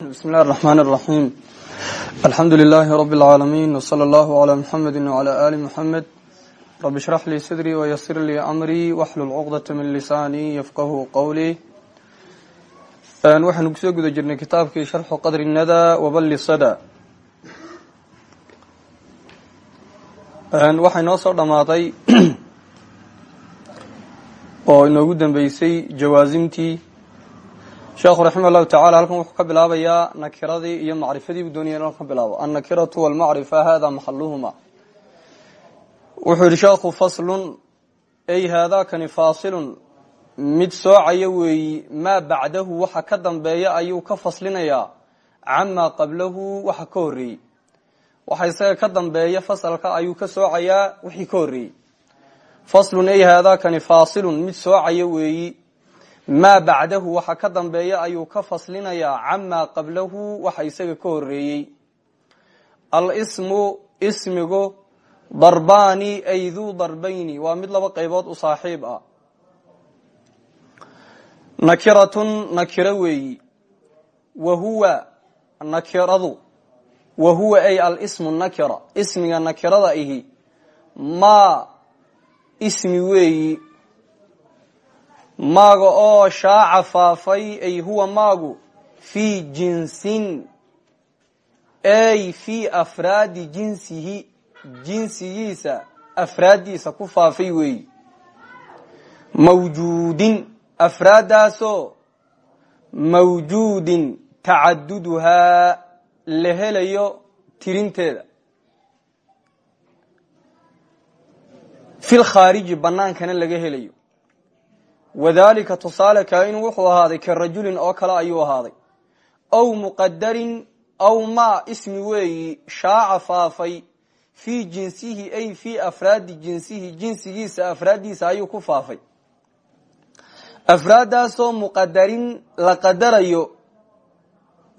بسم الله الرحمن الرحيم الحمد لله رب العالمين وصلى الله على محمد وعلى آل محمد رب اشرح لي صدري ويسر لي أمري واحلل عقدة من لساني يفقه قولي waxaynu kusoo guda jirnay kitaabkii sharxu qadri nada waballi sada waxay noo soo dhammaaday oo inoogu dambeysay jawaasimtii sheekhu raximah llahu tacala halkan wuxuu ka bilaabayaa nakiradii iyo macrifadii buu doonaya in ka bilaabo. Annakiratu walmacrifa hada maxaluhuma wuxuu yihi sheekhu faslun ay haadakani faasilun. Mid soocaya weeyi maa bacdahu waxa ka dambeeya ayuu ka faslinayaa. Camaa qablahu waxa ka horreeyey. Waxa isaga ka dambeeya fasalka ayuu ka soocayaa wixii ka horreeyey. Faslun ay haadakani faasilun. Mid soocaya weeyi maa bacdahu waxa ka dambeeya ayuu ka faslinayaa camaa qablahu waxa isaga ka horeeyey alsmu ismigu darbaani ay duu darbayni waa mid laba qaybood u saaxiib ah. Nakiratun nakiro weeyi wa huwa nakiradu wa huwa ay alsmu nakira ismiga nakirada ihi maa ismi weeyi maaga oo shaaca faafay ay huwa maagu fii jinsin ay fii afraadi jinsihi jinsigiisa afraaddiisa ku faafay weeyi mawjuudin afraaddaasoo mawjuudin tacaduduhaa la helayo tirinteeda. Fil khaariji bannaankana laga helayo wadalika tusaale kaa-inu wuxuu ahaaday ka rajulin oo kale ayuu ahaaday. Aw muqadarin aw maa ismi weeyi shaaca faafay fii jinsihi ay fii afraadi jinsihi jinsigiisa afraaddiisa ayuu ku faafay. Afraaddaasoo muqadarin la qadarayo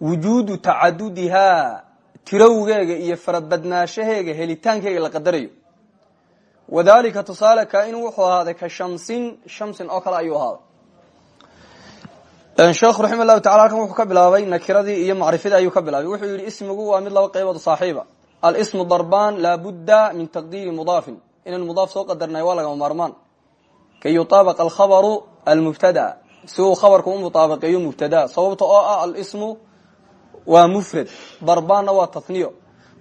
wujuudu tacadudihaa tirowgeega iyo farabadnaashaheega helitaankeega la qadarayo wadalika tusaale kaa-inu wuxuu ahaaday ka shamsin shamsin oo kale ayuu ahaaday. Sheekhu raxima llahu tacala halkan wuxuu ka bilaabay nakiradii iyo macrifadii ayuu ka bilaabay. Wuxuu yihi ismigu waa mid laba qaybood saaxiiba. Alsmu darban laabudda min taqdiiri mudaafin. Inaynu mudaaf soo qadarnay waa lagama maarmaan. Kay yutaabaqa alkhabaru almubtada. Si uu khabarku u mutaabaqeeyo mubtada. Sababta oo ah alsmu waa mufrad darbanna waa tahniyo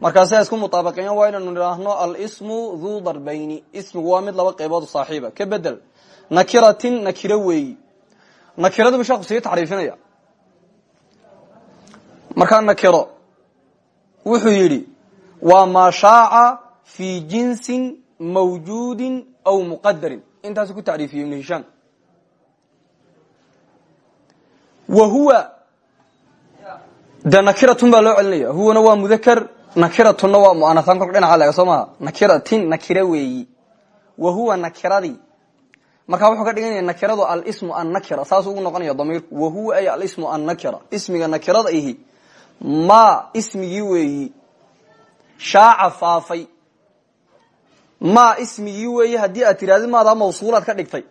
markaasa isku mutaabaqeeyan waa inaynu nidhaahno alsmu duu darbayni. Ismigu waa mid laba qaybood saaxiiba. Ka bedel nakiratin nakiro weeyi nakiradibu sheekhu sii taxriifinaya markaa nakiro wuxuu yidhi waa maa shaaca fii jinsin mawjuudin aw muqadarin intaasu ku tacriifiyey ibnu wa huwa de nakiratun baa loo celinaya. Huwana waa mudakr nakiratuna waa muanahan kolka dhinaca laga soo maha nakiratin nakira weeyi. Wa huwa nakiradii markaa wuxuu ka dhiganaya nakiradu alsmu annakira saasuu ugu noqonaya damiirku wa huwa ay alsmu annakira. Ismiga nakirada ihi. Maa ismigii weeyi. Shaaca faafay. Maa ismigii weeyi haddii aad tirahdid maadaa mawsuulaad ka dhigtay.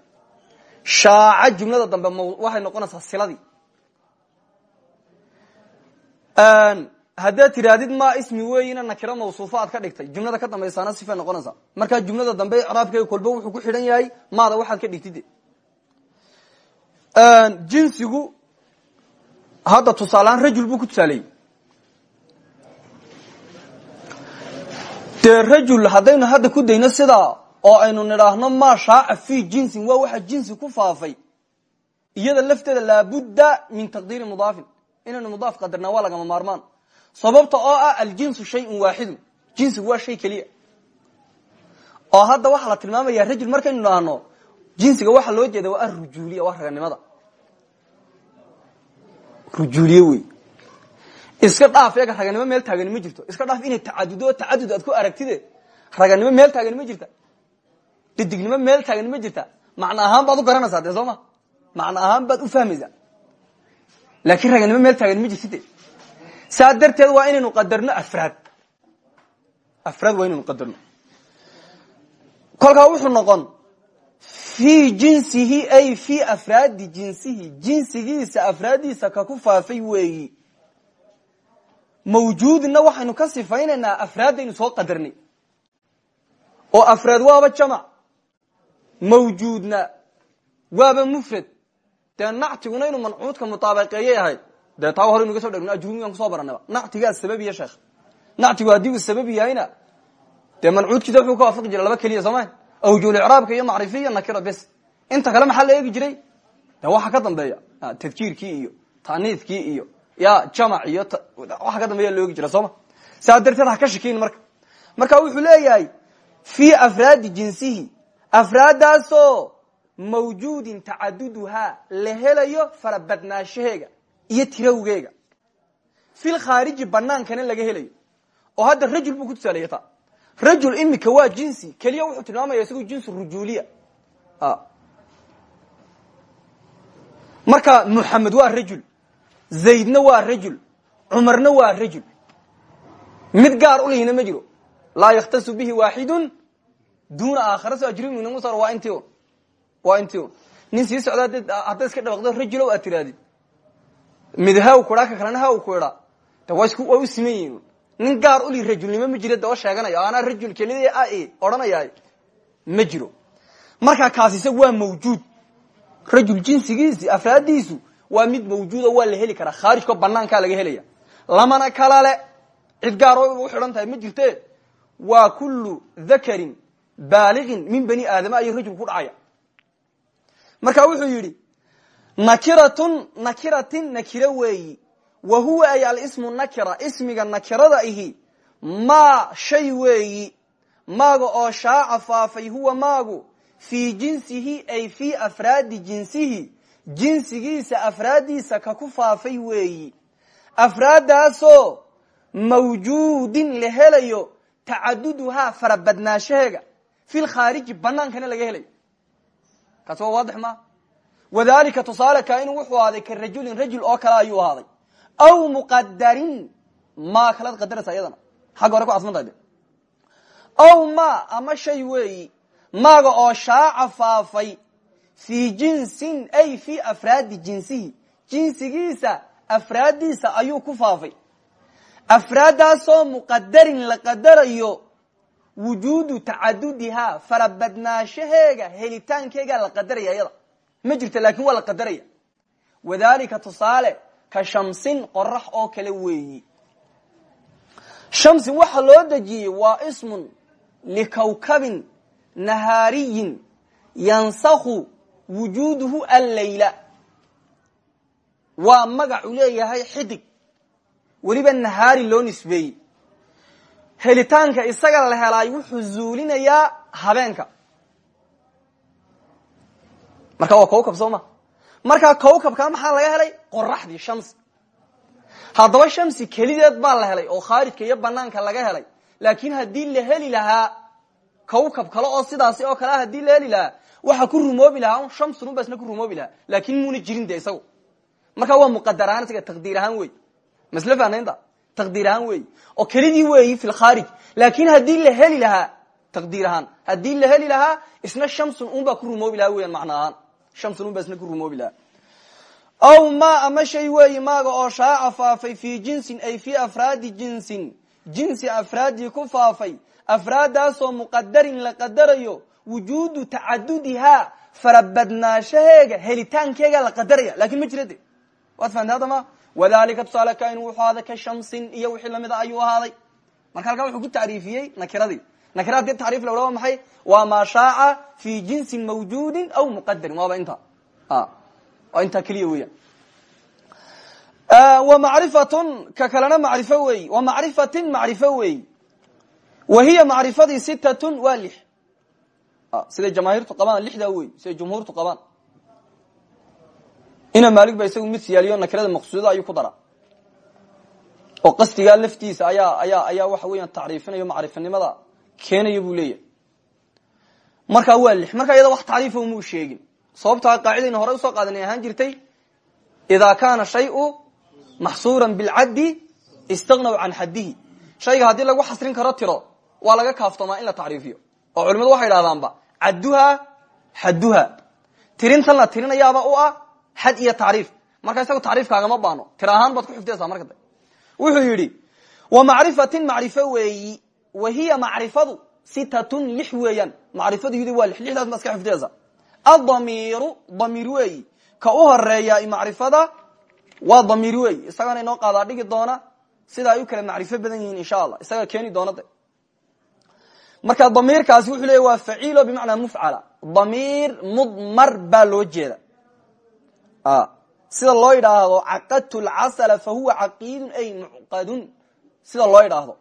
Shaaca jumlada dambe waxay noqonaysaa siladii haddaad tirahdid maa ismi weeyina nakiro mawsuufo aad ka dhigtay? Jumlada ka dambaysaana sifay noqonaysaa markaa jumlada dambe icraabkeega kolba wuxuu ku xidhan yahay maada waxaad ka dhigtid. Jinsigu hadda tusaalehaan rajul buu ku tusaaleeyey dee rajul haddaynu hadda ku dayno sidaa oo aynu nidhaahno maa shaaca fi jinsin waa waxa jinsi ku faafay. Iyada lafteeda laabudda min taqdiiri mudaafin. Inaynu mudaaf qadarnaa waa lagama sababta oo ah aljinsu shayun waaxidu jinsigu waa shay keliya. Oo hadda waxaa la tilmaamaya rajul markaynu idhaahno jinsiga waxaa loo jeeda waa arujuuliya waa raganimada rujuuliye wey. Iska dhaaf eega raganimo meel taagani ma jirto. Iska dhaaf inay tacadudo oo aad ku aragtide raganimo meel taagani ma jirta. Didignimo meel taagani ma jirta. Macno ahaan baad u garanaysaa dee soo ahaan baad u fahmaysaa. Laakiin raganimo meel taagani ma jirtide saa darteed waa inaynu qadarno afraad. Afraad waa inaynu qadarno. Kolkaa wuxuu noqon fii jinsihi ay fii afraadi jinsihi. Jinsigiisa afraaddiisa ka ku faafay weeyi. Mawjuudna waxaynu ka sifaynaynaa afraaddaynu soo qadarnay. Oo afraad waaba jamac. Mawjuudna waaba mufrad. Dee nactiguna inuu mancuudka mutaabaqeeyay ahayd dee taa hore nuga so dhegno ajrumigan ku soo baranaba nactigaa sababiya sheekh. Nactigu haddii uu sabab yahayna dee mancuudkiisa wuxuu ka waafaqi jira laba keliya sooma awjulicraabka iyo macrifi iyo nakira bes. Inta kale maxaa la eegi jiray? De waxa ka dambeeya tadkiirkii iyo taaniidkii iyo ya jamac iyo waxa ka dambeeya loogi jira sooma saa darteed ha ka shakeyn marka. Marka wuxuu leeyahay fi afraadi jinsihi afraadaasoo mawjuudin tacaduduhaa la helayo farabadnaanshaheega iyo tirawgeega fil khaariji banaankana laga helayo. Oo hadda rajul buu ku tusaaleeya ta rajul imika waa jinsi keliya wuxuu tilmaamaya isagu jinsi rujuliya. Marka muxamed waa rajul zaydna waa rajul cumarna waa rajul. Mid gaar ulihina ma jiro. Laa yakhtasu bihi waaxidun duna aakhara so ajriminmusar waa inti un waa inti un nin sii socda hadday iska dhabaqdo rajulow aad tirahdid mid haw kuhaa ka kalena haw ku idhaa de waa isku waa u siman yihiin nin gaar uli rajulnimo ma jiro sheeganaya anaa rajul kelida a odhanaya ma jiro markaa kaasi waa mawjuud rajul jinsigiisi afraadiisu waa mid mawjuudo waa la heli karaa khaarijko banaankaa laga helaya lamana kala cid gaar oo u xidhan tahay ma jirte waa kullu dakarin baaliqin min bani aadama ayuu rajul ku dhacaya marka wuxuu yidhi nakiratun nakiratin nakira weeyi wa huwa ay alismu nakira ismiga nakirada ihi. Maa shay weeyi maaga oo shaaca faafay huwa maagu. Fii jinsihi ay fii afraadi jinsihi. Jinsigiisa afraaddiisa ka ku faafay weeyi afraaddaasoo mawjuudin la helayo tacaduduhaa farabadnaanshaheega fil khaariji banaankana laga helayo kaasi waa waadix ma wadalika tusaale kainu wuxuu ahaaday ka rajulin rajul oo kale ayuu ahaaday. Aw muqadarin maa kalaad qadaraysa iyadana xagga hore ku casmantahay de aw ma ama shay weeyi maaga oo shaaca faafay fii jinsin ay fii afraadi jinsihi. Jinsigiisa afraaddiisa ayuu ku faafay. Afraaddaasoo muqadarin la qadarayo wujuudu tacadudihaa farabadnaanshaheega helitaankeegaa la qadaraya iyada ma jirto laakin waa la qadaraya. Wadalika tusaale ka shamsin qorax oo kale weeyi. Shamsin waxa loo dejiyey waa ismun likawkabin nahaariyin yansakhu wujuuduhu allayla. Waa magacu leeyahay xidig. Weliba nahaari loo nisbeeyey. Helitaanka isaga la helaay wuxuu zuulinayaa habeenka marka waa kawkab soo ma. Markaa kawkabka maxaa laga helay? Qoraxdii shamsi. Haddaba shamsi kelideed baa la helay oo khaarijka iyo banaanka laga helay. Laakin haddii la heli lahaa kawkab kale oo sidaasi oo kale haddii la heli lahaa waxa ku rumoobi lahaa un shamsun unba isna ku rumoobi lahaa. Laakin muuna jirin de isagu. Waa muqadar isaga taqdiir ahaan wey. Masle taqdiir ahaan wey. Oo kelidii weeyi fi lkhaarij laakin haddii la heli lahaa taqdiir ahaan. Haddii la heli lahaa isna shamsun un baa ku rumoobi lahaa weyan ahaan shamsun un baa isna ku rumoobi lahaa aw ma ama shay weeyi maaga oo shaaca faafay fi jinsin ay fi afraadi jinsin. Jinsi afraadii ku faafay. Afraaddaasoo muqadarin la qadarayo wujuudu tacadudihaa farabadnaanshaheega helitaankeega la qadaraya laakiin ma jira de waad fahamtay haddama wadalika tusaale kain wuxuu ahaaday ka shamsin iyo wixii lamida ayuu ahaaday. Marka halkaa wuxuu ku tacriifiyey nakiradii nakira haddii tacriif la odha maxay waa maa shaaca fi jinsin mawjuudin aw muqadarin waaba inta waa intaa keliya weeyaan wa macrifatun ka kalena macrifo weeyi wa macrifatin macrifo weeyi wa hiya macrifadii sitatun waa lix siday jamaahiirtu qabaan lixdaa wey siday jumhuurtu qabaan ina maalig ba isagu mid siyaaliyo nakirada maqsuudada ayuu ku dara oo qasdigaa laftiisa ayaa ayaa ayaa waxa weeyaan tacriifinayo macrifanimada keenaya buu leeyahay. Markaa waa lix markaa iyada wax tacriifa umuu sheegin. Sababtaa qaacidayna hore u soo qaadanay ahaan jirtay idaa kaana shayu maxsuuran bilcaddi istagnaw can xaddihi shayga haddii lagu xasrin karo tiro waa laga kaaftoomaa in la tacriifiyo. Oo culimadu waxay idhahdaanba cadduha xadduha tirintan la tirinayaaba u ah xad iyo tacriif. Marka isaga tacriifkaagama baano ahaan baad ku xifdiyaysaa marka da wuxuu yidhi wa macrifatin macrifo weeyi wa hiya macrifadu sitatun lix weeyaan macrifadu yidi waa lix lixdaas ma iska xifdiyaysa adamiiru damiir weeyi ka u horreeya macrifada waa damiir weeyi isagana inoo qaadaa dhigi doona sida ay u kala macrifo badan yihiin insha allah isaga keeni doona de marka damiirkaasi wuxuu leeya waa faciilo bimacnaa mufcala damiir mudmar baa loo sida loo yidhaahdo caqadtu lcasla fahuwa caqiidun ay mucqadun sida loo yidhaahdo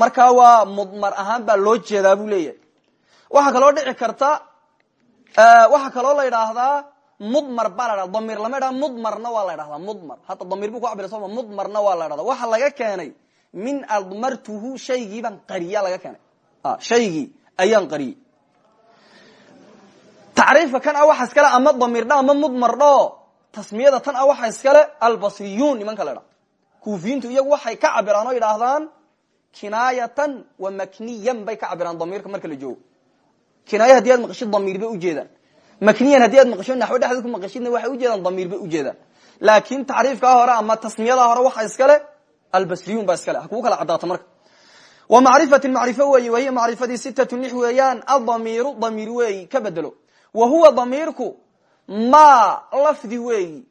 markaa waa mudmar ahaan baa loo jeedaa buu leeyahay. Waxaa kaloo dhici karta waxaa kaloo la yidhaahdaa mudmar baa la dhahda damiir lama ydhaha mudmarna waa la ydhahdaa mudmar. Hadda damiir bu ku cabira soma mudmarna waa la dhahda waxa laga keenay min admartuhu shaygii baan qariya laga keenay. Shaygii ayaan qariyey tacriifka kan a waxa iskale ama damiir dha ama mudmar dhao tasmiyada tan a waxa iskale albasriyun nimanka la dha kuufiyiintu iyagu waxay ka cabiraan oo yidhaahdaan kinaayatan wa makniyan bay ka cabiraan damiirka marka la joogo. Kinaaya haddii maqashid damiir bay ujeedaan makniyan haddii aad maqasho naxwo ku maqashidna waxay ujeedaan damiir bay ujeedaan laakin tacriifkaa hore ama tasmiyada hore waxa iskale albasriyun baa iskale ha kugu kala cadaato marka. Wa macrifatin macrifo weeyi wahiya macrifadii sitatun lix weeyaan adamiiru damiir weeyi ka bedelo. Wa huwa damiirku ma lafdi weeyi.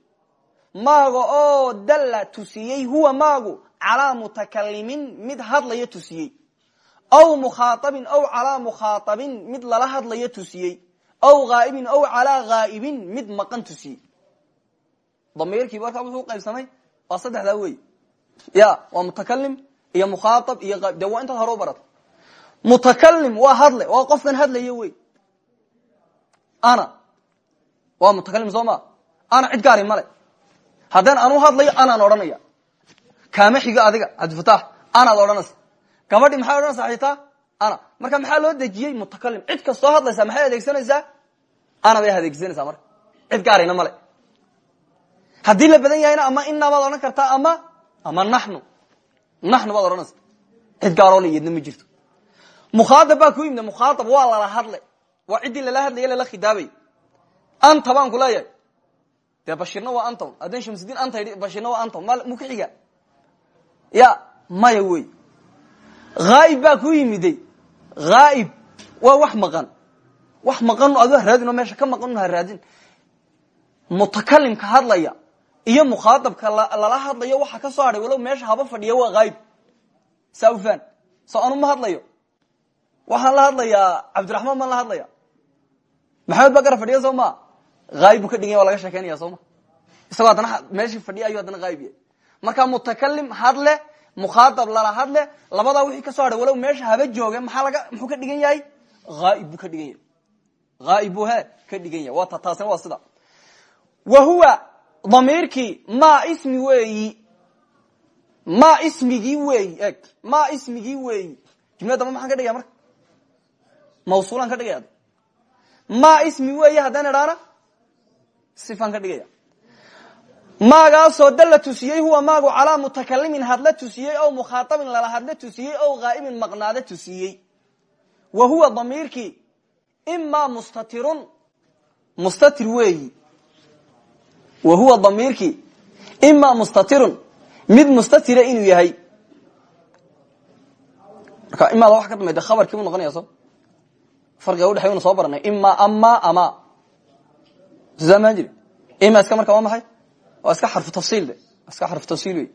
Maaga oo dalla tusiyey huwa maagu calaa mutakalimin mid hadlaya tusiyey. Aw mukhaaabin aw calaa mukhaaabin mid lala hadlaya tusiyey. Aw ghaa'ibin aw calaa ghaa'ibin mid maqan tusiyey. Damiirkii markaa wuxuu qaybsamay? Waa saddexdaa wey ya waa mutakalim iyo mukhaaab iyo de waa intaad hore u barato mutakalim waa hadle waa qofkan hadlaya wey ana waa mutakalim soo ana cid gaari male haddaan anu hadlayo anaan odhanaya xigo adiga cabdifatax anaad odhanaysa gabadhi maxay odhanaysaa xitaa ana. Marka maxaa loo dejiyey mutakalim cid kastoo hadlaysaa maxay adeegsanaysaa? Ana bay adeegsanaysaa marka. Cid gaarayna male haddii la badan yahayna ama ina baad odhan kartaa ama ama naxnu. Naxnu baad odhanaysa cid gaaroo la iyadna ma jirto. Mukhaaab baa ku yimid mukhaaab waa lala hadlay. Waa ciddii lala hadlaya lala khidaabay. Anta baan ku leeyahay. Dee antom haddaan shamsudiin anta bashirna waa antom ma mu ku xiga ya maya wey. Haa'ib baa ku yimiday. Haa'ib waa wax maqan. Wax maqan adu haraadin oo meesha ka maqan ha raadin. Mutakalimka hadlaya iyo mukhaadabka lala hadlayo waxa ka soo hadhay walow meesha haba fadhiya waa haayib saa ufaan anu ma hadlayo. Waxaan la hadlayaa cabdiraxmaan baan la hadlaya maxamed baa gara fadhiya soo ma? Haayib buu ka dhiganya waa laga sheekeynaya soo ma? Isagoo haddana meeshii fadhiya ayuu haddana haayib yahay marka mutakalim hadle mukhaadab lala hadle labadaa wixii ka soo hadhay walow meesha haba jooge maxaa laga muxuu ka dhigan yahay? Haayib buu ka dhigan yahay. Haayib buu he ka dhigan yahay. Waa ta taasina waa sida. Wa huwa damiirkii ma ismi weeyi. Ma ismigii weeyi eg ma ismigii weeyi. Jumla damba maxaan ka dhigaya marka? Mawsuulaan ka dhigaya. Ma ismi weeyi haddaan idhaana sifaan ka dhigaya maagaasoo dalla tusiyey huwa maagu calaa mutakalimin hadla tusiyey ow mukhaaabin lala hadla tusiyey ow ghaa'ibin maqnaada tusiyey. Wa huwa damiirkii imaa mustatirun mustatir weeyi. Wa huwa damiirkii imaa mustatirun mid mustatira inuu yahay. Marka imaada waxa ka dambayda khabarkii bu noqonaya so farqiga udhexey unu soo baranay. Ima ama ama. Saa maan jiri. Iska marka waa maxay waa iska xarfu tafsiil de. Iska xarfu tafsiil wey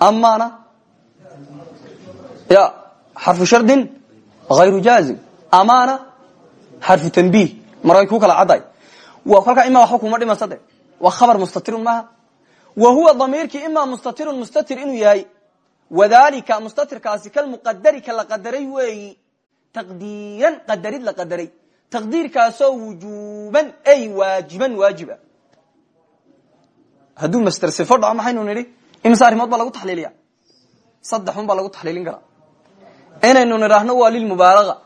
amana ya xarfu shardin hayru jaazim. Amana xarfu tanbih markay ku kala cadday. Waa kolkaa ima waxba kuma dhimaysa de. Waa khabar mustatirun maaha. Wa huwa damiirkii ima mustatirun mustatir inuu yahay. Wadalika mustatirkaasi kalmuqadari ka la qadaray weeyi taqdiiran qadarid la qadaray. Taqdiirkaasoo wujuban ay waajiban waajiba hadduu master sifo dhaco maxaynu nidhi? Imise arrimood baa lagu taxliiliya saddexun baa lagu taxliilin karaa. Inaynu nidhaahno waa lilmubaalaga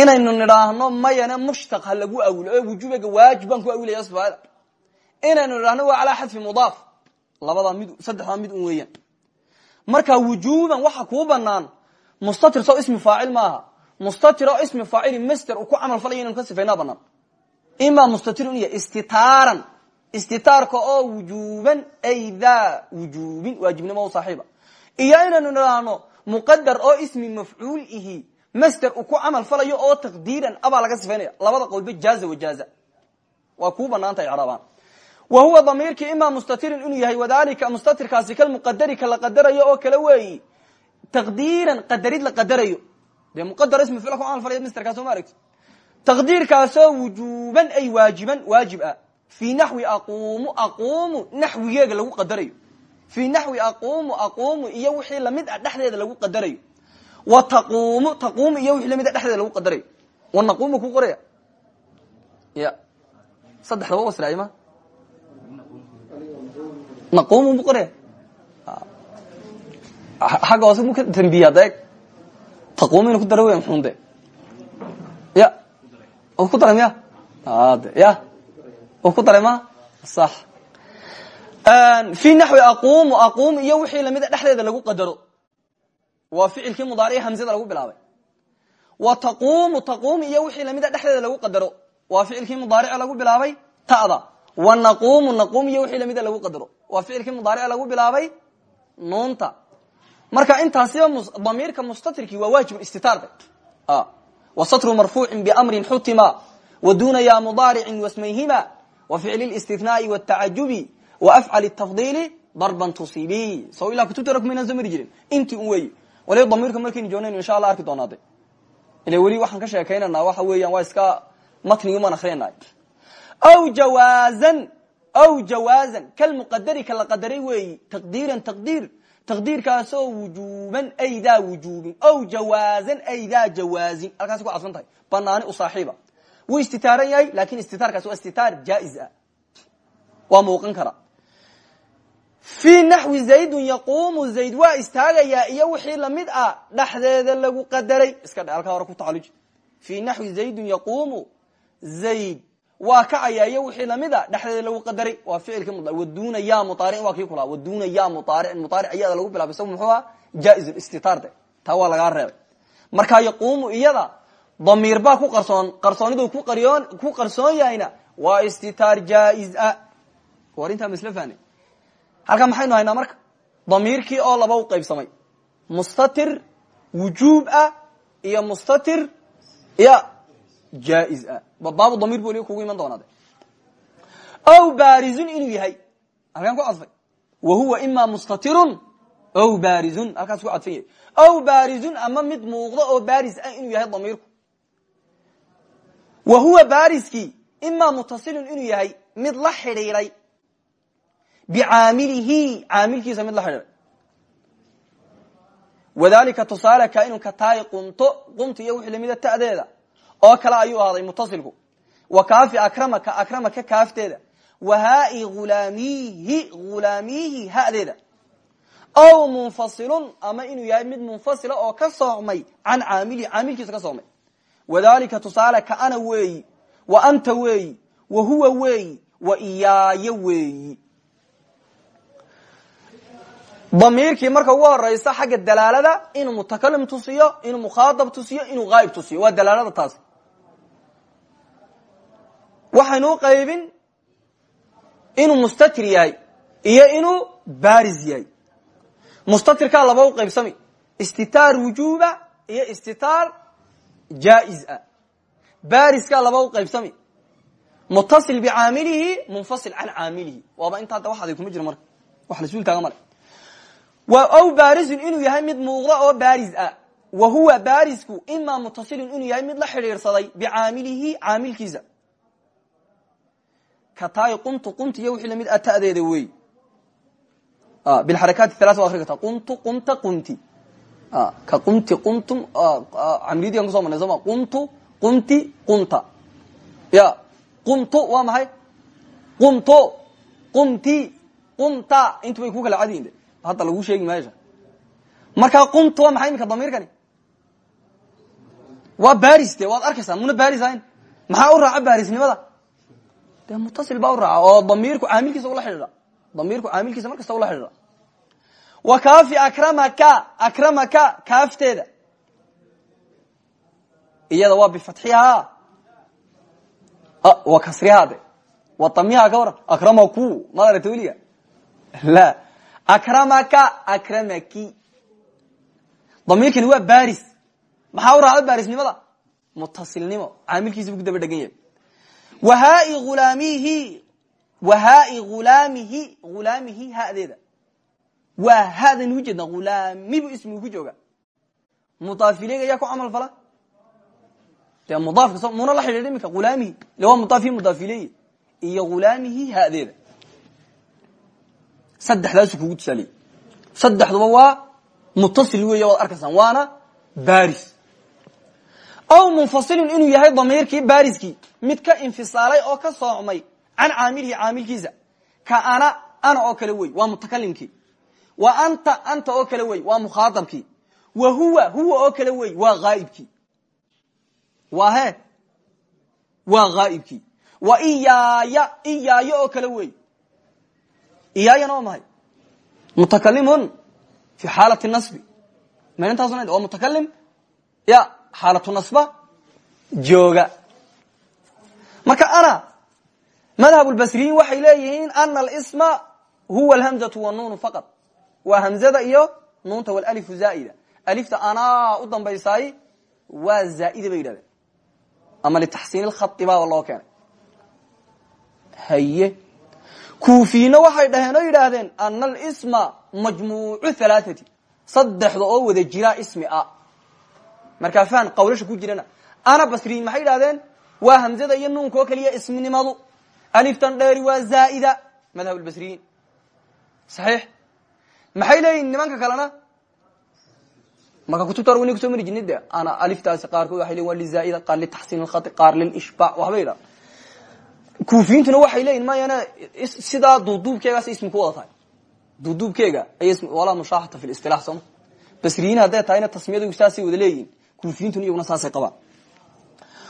inaynu nidhaahno mayane mushtaq lagu awilo ee wujubaga waajib ku awilaya sifaada inaynu nidhaahno waa calaa xadfi mudaaf. Labadaa mid saddexdaa mid un weeyaan. Marka wujuban waxa kuu banaan mustatir soo ismi faacil maaha. Mustatir ismi faacili master uu ku camal falaya ka sifaynaa banaan ima mustatir inu yahay istitaaran istitaarka oo wujuban ay dha wujubin waajibnimo u saaxiiba. Iyo inaynu nidhaahno muqadar oo ismi mafcuul ihi master ku camal falayo oo taqdiiran abaa laga sifaynaya labada qowlba jaaza wajaaza waa kuu banaanta icraabaan. Wa huwa damiirkii ima mustatirin inuu yahay wadalika mustatirkaasi kalmuqadari ka la qadarayo oo kale weeyi. Taqdiiran qadarid la qadarayo dee muqadar ismi ficil ku camal falaya masterkaa soo ma aragti taqdiirkaasoo wujuban ay waajiban waajib ah fii naxwi aquumu aquumu naxwigeega lagu qadarayo. Fii naxwi aquumu aquumu iyo wixii la mid ah dhexdeeda lagu qadarayo. Wa taquumu taquumu iyo wixii la mid ah dhexdeeda lagu qadarayo. Wa naquumu ku qoraya. Ya. Saddexdaba wasraay ma naquumu bu qoraya. Xagga hoose mu ka tambiya deeg taquumu inu ku dara weya muxuun de ya ku daray miya de ya ku daray ma sax fii naxwi aquumu aquum iyo wixii lamida dhexdeeda lagu qadaro. Waa ficilkii mudaarici hamsada lagu bilaabay. Wa taquumu taquum iyo wixii lamida dhexdeeda lagu qadaro. Waa ficilkii mudaaric lagu bilaabay tada. Wa naquumu naquum iyo wixii lamida lagu qadaro. Waa ficilkii mudaaric lagu bilaabay nuunta. Marka intaasiba damiirka mustatirki waa waajib istitaarka wa satru marfuucin bimrin xutima wa duna ya mudaaricin wasmayhima. وفعل الاستثناء والتعجب وأفعل التفضيل ضربا تصiبي so ilaa kutubta hore kumaynan soo mari jirin inti un wey waliba damiirka markaynu joognayn insha allah arki doonaade ila weli waxaan ka sheekaynana waxa weeyaan waa iska matnigi maan akrinay aw jawazan aw jawazan kalmuqadari ka la qadaray weeyi taqdiiran taqdiir taqdiirkaasoo wujuban ay daa wujubin aw jawaazan ay daa jawaazin halkaasi ku cadfan tahay banaani u saaxiiba wuu istitaaran yahay laakiin istitaarkaasi waa istitaar jaa'iz ah. Waa muuqan kara. Fii naxwi zaydun yaquumu zayd waa istaagayaa iyo wixii la mid ah dhexdeeda lagu qadaray. Iska dhe halkaa hore ku tacaluji fii naxwi zaydun yaquumu zayd waa kacayaa iyo wixii la mid a dhexdeeda lagu qadaray. Waa ficilkii mud waduna ya muaaricin waa kii kulaa waduna ya muaaricin muaaric iyada lagu bilabay isagu muxuu aha jaiz istitaar de taa waa lagaa reebay. Markaa yaquumu iyada damiir baa ku qarsoon qarsoonidu ku qarsoon yahayna waa istitaar jaiz a war intaa masl fahne halkaa maxaynu haynaa marka? Damiirkii oo laba u qaybsamay. Mustatir wujuub ah iyo mustatir ya jaiz ah. Baabu damiir bu kugu iman doonaa de. Aw barizun inuu yahay. Halkaan ku cadfay wa huwa ima mustatirun aw barizun halkaas ku cadfan yahay aw barizun ama mid muuqdo oo baris ah inuu wa huwa bariskii ima mutasilun inuu yahay mid la xidhiiray bicaamilihi. Caamilkiisa mid la xidhiiray wadalika tusaale ka inuu ka tahay qunto qunta iyo wixii lamida oo kale ayuu ahaaday mutasilku. Wa kaafi akramaka akramaka kaafteeda. Wa haai ulaamihi ulaamihi hadeeda. Aw munfasilun ama inuu yahay mid munfasila oo ka soocmay can caamilihi caamilkiisa ka soocmay wadalika tusaale ka ana weeyi wa anta weeyi wa huwa weeyi wa iyaaya weeyi. Damiirkii marka ugu horeysa xagga dalaalada inuu mutakalim tusiyo inuu mukhaadab tusiyo inuu haayib tusiyo. Waa dalaalada taas. Waxaynu u qaybin inuu mustatir yahay iyo inuu baris yahay. Mustatirkaa laba u qaybsami. Istitaar wujuba iyo istitaar jaiz ah bariskaa laba u qaybsami. Mutasil bicaamilihi munfasil can caamilihi. Waaba intaa da waxaday kuma jiro marka. Wax lasuultaaga male. Waa aw barisun inuu yahay mid muuqda oo baris ah. Wa huwa barisku ima mutasilun inuu yahay mid la xidhiirsaday bicaamilihi caamilkiisa. Kataay qumtu qumti iyo wixii la mid a ta'deeda wey bilxarakaati halaa akri karta qumtu qumta qumti ka qumti qumtum camriyadian kuso marnay sooma qumtu qumti qumta ya qumtu waa maxay qumto qumti qumta intu bay ku kala cadiyin de hadda lagu sheegi meesha markaa qumtu waa maxay iminka damiirkani waa baris de waad arkaysaa muna baris ahayn maxaa u raaca barisnimada de mutasil baa u raaca oo damiirku caamilkiisa ula xidhiidha damiirku caamilkiisa mar kasta ula xidhiidha wa kaafi akramaka akramaka kaafteeda. Iyada waa bifatxihaa wa kasrihaa de. Wadamiha ka waran akramaku maad aragta weliga la. Akramaka akramaki. Damiirkani waa baris maxaa u raacda barisnimada mutasilnimo. Caamilkiisa bu ku daba dhegan yahay. Wahaai ulaamihi wahaai waa hadan ujeedna ulaami bu ismigu ku jooga? Mudaafileyga ayaa ku camal fala? De mudaafka muna la xidhiidha iminka? Ulaamihi le waa mudaafii mudaafiley iyo ulaamihi hadeeda saddexdaasu kugu tusaaleyey saddexduba waa mutasil weey waad arkaysaan waana baris aw munfasilun inuu yahay damiirkii bariskii mid ka infisaalay oo ka soocmay can caamilihi caamilkiisa. Ka ana ana oo kale wey waa mutakalimkii wa anta anta oo kale wey waa mukhaadabkii wa huwa huwa oo kale wey waa haaibkii waa he? Waa haaibkii wa iyaaya iyaaya oo kale wey. Iyaayana waa mahay? Mutakalimun fi xaalati nasbi. Malintaas waa mutakalim ya xaalatu nasba jooga. Marka ana madhab lbasriyin waxay leeyihiin ana alisma huwa alhamzatu wanuunu faqad waa hamzada iyo nuunta walalifu zaa'ida. Alifta anaa u dambaysaay waa zaa'ida bay yidhahdeen. Ama litaxsiin lkhai baaba loo keenay. Haye. Kuufiyiinna waxay dhaheen oo yidhaahdeen ana alisma majmuucu halaathati saddexda oo wada jiraa ismi a. Markaa fahan qawlasha ku jirana. Ana basriyin maxay yidhahdeen waa hamzada iyo nuunka oo kaliya isminimadu. Aliftan dheeri waa zaa'ida madhab lbasriyiin saxiix maxay leeyihiin nimanka kalena? Marka kutubta ar wayna kuso mari jirnay de? Ana aliftaasi qaarkood waxay leyin waa lizaa'ida qaar litaxsiin lkhai qaar lilishba waxba yidhaha kuufiyintuna waxay leeyihiin mayana sidaa duuduubkeegaas ismi ku wada tahay. Duuduubkeega ay walaa mushaaxata fi listilax sooma basriyiin hadday tahayna tasmiyadu saasay wada leeyihiin kuufiyintuna iyaguna saasay qabaan.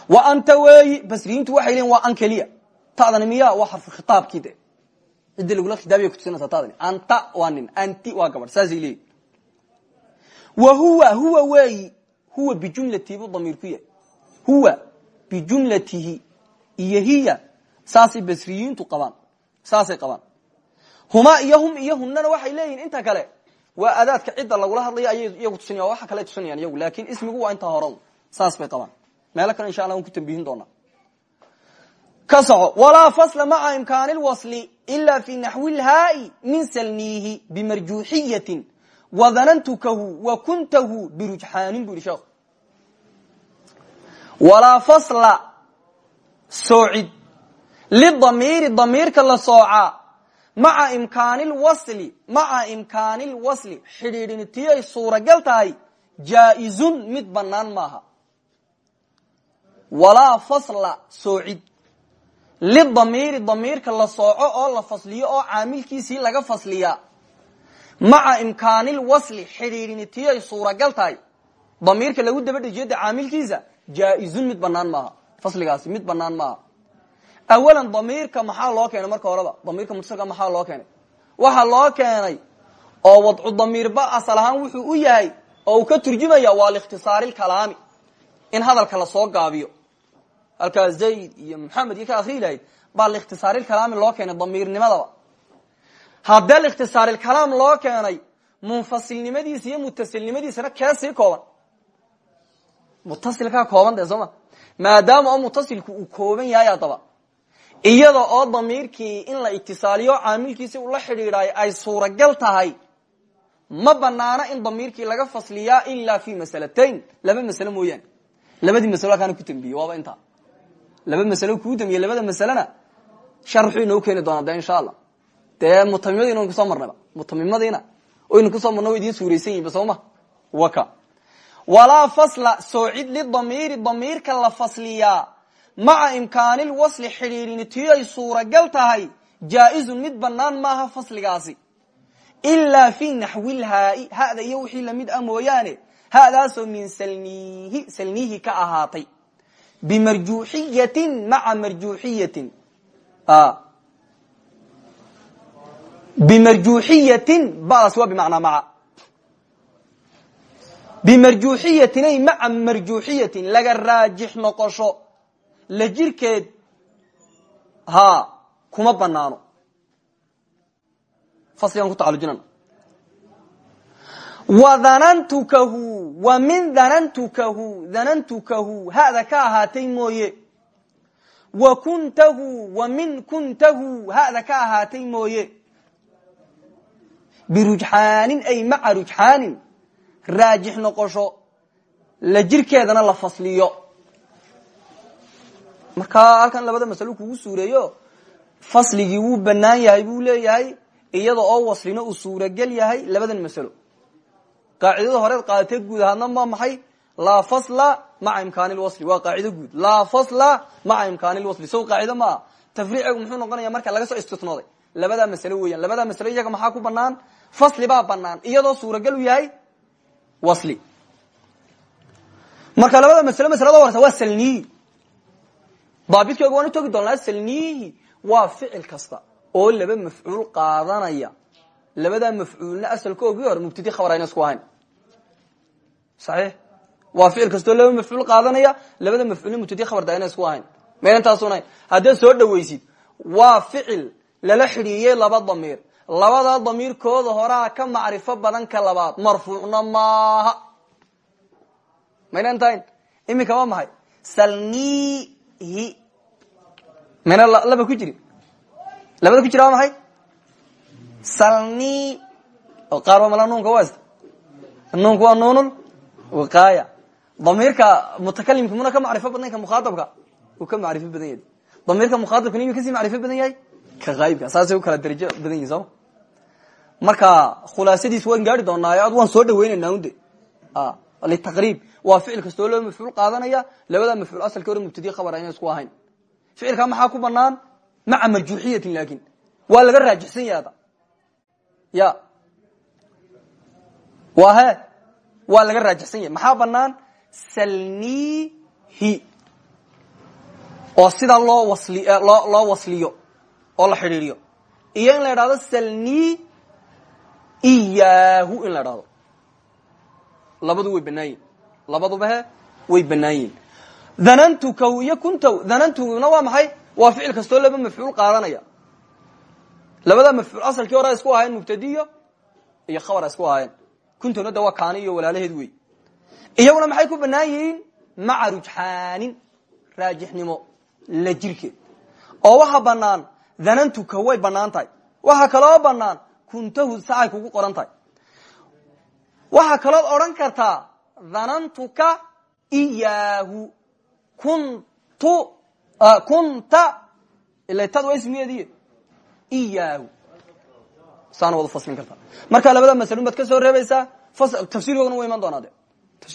Wa anta weeyi basriyiintu waxay leeyihiin waa an keliya. Tadani miya waa xarfu khitaabkii de cidda lagula khitaabiya kutusinaysa tadani anta waa nin anti waa gabadh saasay wa huwa huwa weeyi huwa bijumlatihi buu damiir ku yahay huwa bijumlatihi iyo hiya. Saasay basriyiintu qabaan saasay qabaan huma iyo hum iyo leeyihiin inta kale. Waa adaadka cidda lagula hadlaya ayay iyagu tusinaya waxa kale tusinayaan iyagu laakin ismigu waa intaa hore saas bay qabaan meelo kale insha allah ku tambihin doonaa ka soco fasla maca imkaani lwasli ila fi naxwi lhaai min salniihi bimarjuuxiyatin wadanantukahu wa kuntahu birujxaanin bu yihi sheekhu walaa fasla soocid lidamiiri damiirka la soocaa maca imkaani lwasli maca imkaani lwasli xidhiidhinitiyay suuragal tahay jaa-izun mid bannaan maaha walaa fasla soocid lidamiiri damiirka la sooco oo la fasliyo oo caamilkiisii laga fasliyaa maca imkaani lwasli xidhiidhinitiyay suuragal tahay damiirka lagu daba dhejiyo de caamilkiisa jaa-izun mid bannaan maaha fasligaasi mid bannaan maaha awalan damiirka maxaa loo keenay marka horeba damiirka mutasilka maxaa loo keenay waxaa loo keenay oo wadcu damiirba asal ahaan wuxuu u yahay oo uu ka turjumaya waa likhtisaari lkalaami in hadalka la soo gaabiyo halkaa zayd iyo maxamed iyo ka akrii lahayd baa loo keenay damiirnimadaba. Haddee likhtisaarilkalaam loo keenay munfasilnimadiisa iyo mutasilnimadiisana kee sii kooban? Mutasilkaa kooban dee sooma maadaama oo mutasilku uu kooban yahay haddaba iyada oo damiirkii in la itisaaliyo caamilkiisi ula xidhiidhayo ay suuragal tahay ma banaana in damiirkii laga fasliyaa ilaa fi masalatayn laba masalo mooyaane. Labadii masalo halkaana ku tambiye waaba intaa laba masalo kuu dambiye labada masalena sharxuu inoo keeni doonaa de insha allah. Dee mutamimadiina ku soo marnayba mutamimadiina waynu ku soo marna way idiin suuraysan yihinba sooma waka. Walaa fasla soocid lidamiiri damiirka la fasliyaa. Maca imkaani lwasli xidhiidhinitiyay suuragal tahay jaa-izun mid bannaan maaha fasligaasi. Ilaa fi naxwi lhaai hada iyo wixii la mid ah mooyaane hadaasoo min salniihi salniihi ka ahaatay bimarjuuxiyatin maca marjuuxiyatin bimarjuuxiyatin badaas waa bimacnaa maca bimarjuuxiyatin ay maca marjuuxiyatin laga raajix noqosho la jirkeed ha kuma banaano fasligaan ku tacalujinana wa dhanantukahu wa min dhanantukahu dhanantukahu hada ka ahaatay mooye. Wa kuntahu wa min kuntahu hada ka ahaatay mooye. Birujxaanin ay maca rujxaanin raajix noqosho la jirkeedana la fasliyo. Markaa halkan labada masalo kugu suureeyo fasligii wuu banaan yahay buu leeyahay iyada oo waslina uu suuragel yahay labadan masalo qaacidada horeed qaadatee guud ahaadna ma maxay laa fasla maca imkaani lwasli waa qaacido guud laa fasla maca imkaani lwasli saw qaacido ma ah tafriicigu muxuu noqonaya marka laga soo istisnooday labadaa masalo weeyaan labadaa masalo iyaga maxaa ku banaan fasli baa banaan iyadoo suuragal u yahay wasli marka labada masalo masalada horeysa waa salniyi daabidkeegu waan u togi doonaa salniyihi waa ficil kasta oo laba mafcuul qaadanaya labadaa mafcuulna asalkoogii hore mubtadi khabar ayna isku ahayn saxiix waa ficil kastoo laba mafcuul qaadanaya labada mafcuulna mubtadi khabarda ayna isku ahayn mayna intaasun ahayn haddaad soo dhawaysid waa ficil lala xidhiiyey laba damiir labadaa damiirkooda horaa ka macrifo badan ka labaad marfuucna maaha mayna intahayn iminka waa maxay salnihi mayna laba ku jirin labada ku jira waa salni oo qaar ba mala nuunka waa ista nuunku waa nuunul wiqaaya damiirka mutakalimka muna ka macrifo badan ka mukhaatabka uu ka macrifo badan yahay damiirka mukhaatabka imi ka sii macrifo badan yahay ka haayibka saasay u kala darajo badan yihiin sooma marka khulaasadiis waan gaari doonaa ad waan soo dhaweynayna unde litaqriib waa ficil kastoo loo mafcuul qaadanaya labada mafcuul asalka hore mubtadi khabar ayna isku ahayn ficilkaa maxaa ku banaan maca marjuuxiyatin laakin waa laga raajixsan yahay ada ya. Waa he. Waa laga raajixsan yahay. Maxaa banaan salnihi oo sidaa loo wasli loo loo wasliyo oo la xidhiiriyo iyo in la idhahdo salni iyahu in la idhahdo labadu way banaan yihiin labaduba he way banaan yihiin dhanantukaw iyo kuntaw dhanantuguna waa maxay? Waa ficil kastoo laba mafcuul qaadanaya labada mafcuul asalkii hore isku ahaayeen mubtadiyo iyo khabar isku ahaayeen. Kuntuna da waa kaani iyo walaalaheed wey iyaguna maxay ku banaan yihiin? Maca rujxaanin raajixnimo la jirkeed oo waxa banaan dhanantuka way bannaan tahay. Waxa kaloo banaan kuntahu saay kugu qoran tahay. Waxaa kalood odhan kartaa dhanantuka iyaahu. Kuntu kunta ila tad waa ismigeediy iyaahu. Saana wada faslin kartaa marka labada masalo baad ka soo reebaysaa tafsirgoogna wa iman doonaa de